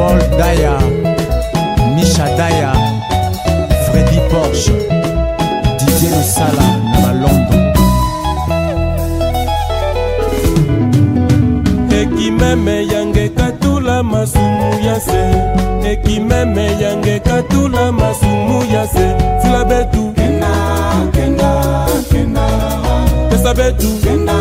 Paul Daya, Misha Daya, Freddy Porsche, Didier Sala, Malombo. ekimeme yange katula masumu ya se ekimeme yange katula masumu ya se fula betu kenda kenda kenda pesa betu kenda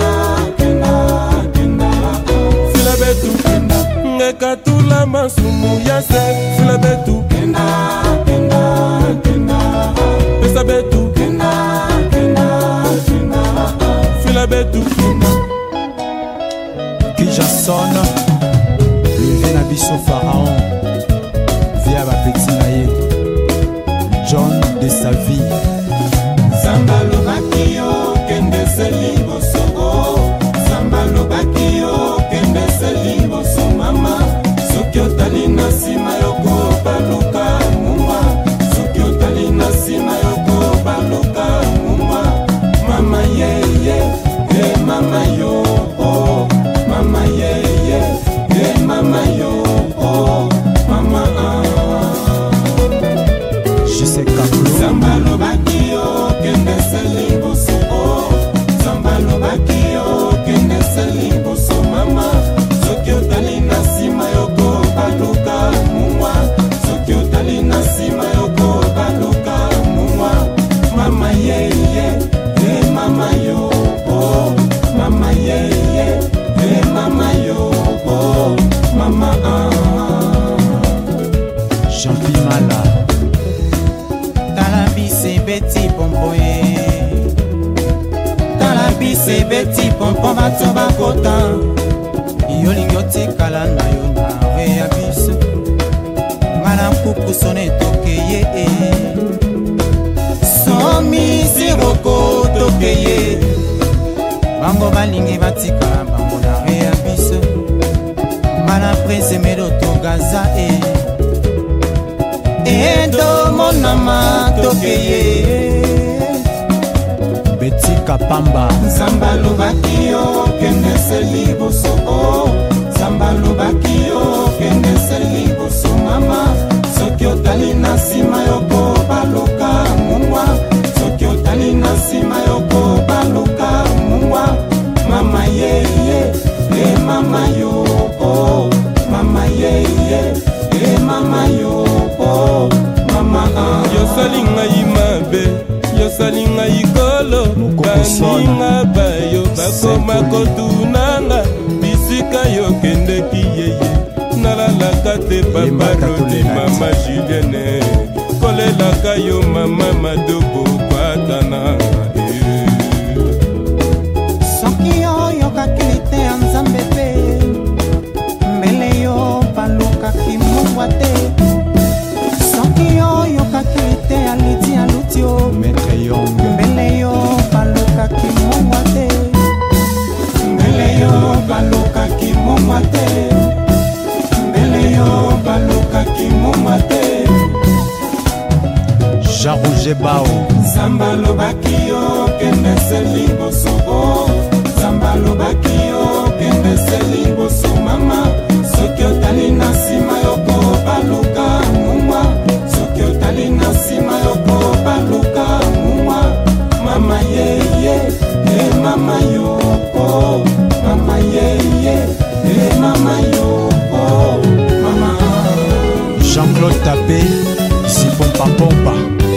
masumu ya se sila betu pesa betu fila betu kijason leve na biso faraon via bapeti na ye john de savie mpo bato bakota yo lingi otikala na yo na reya biso nga na nkukuso na etokeye somisiroko tokeye bango balingi batikala bango na reya biso nga na presemedo togaza e edomonama tokeye kaka pamba nzambe alobaki yo kende seli bosoko nzambe alobaki yo kende seli bosomama soki otali na nsima yoko baluka mungwa soki otali na nsima yoko baluka mungwa mama yeye e mama yoko mama yeye e mama yoko mama ah, yosali ngai mabe yosali ngai baninga bayo bakoma kotunanga bisika yokendeki yeye nalalaka te papa lolima ma julienne kolelaka yo mama madobo roger bao nzambe alobaki yo kende eseli bosobo nzambe alobaki yo kende eseli boso mama soki otali na nsima yoko baluka mumwa soki otali na nsima yoko baluka mumwa mama yeye e mama yoko mama yeye e mama yoko mama jean-claude tape sipompa pompa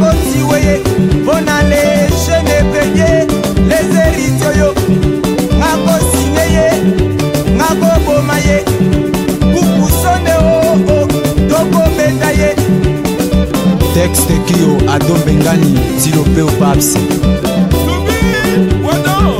bakoti weye mpona lejene peye les hériti oyo nakosine ye nakoboma ye kukusone oo tokobeta ye texte kio adombengani tilo mpe opapsi subi wado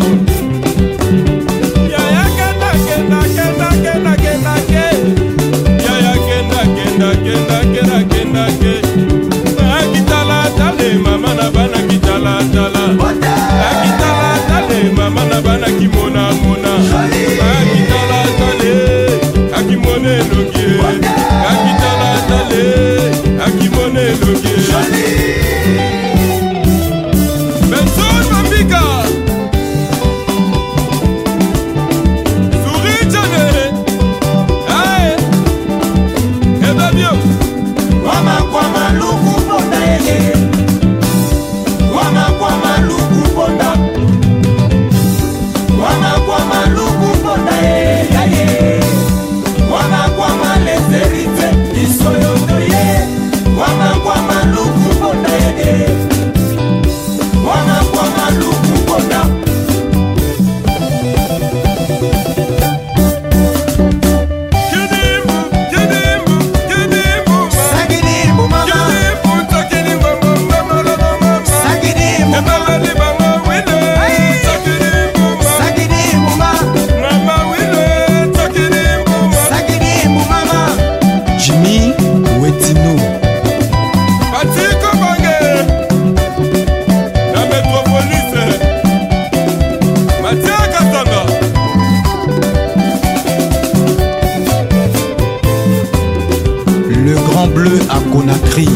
en bleu à Conakry.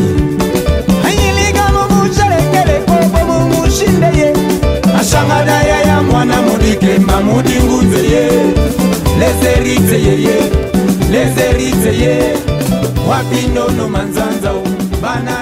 asanga na ya ya mwana modikemba modingudze ye lezeritse yeye lezeritse ye wapindono manzanzao oh. bana